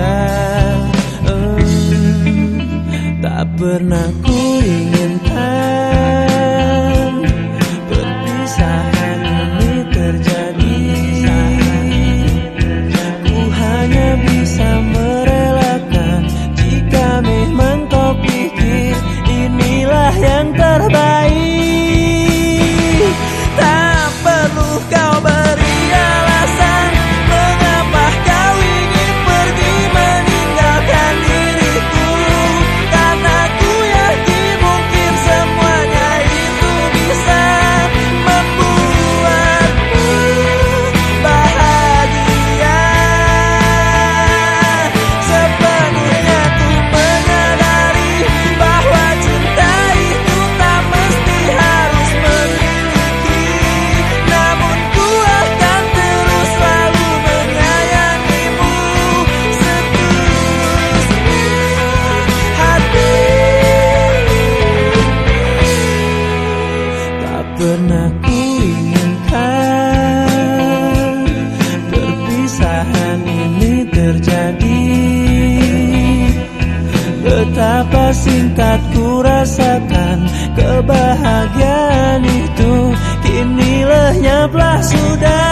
Oh, tak pernah ku Betapa singkat ku rasakan kebahagiaan itu. Kini lenyaplah sudah.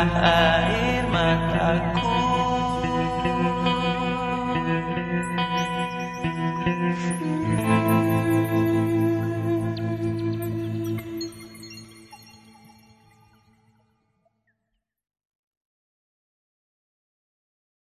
I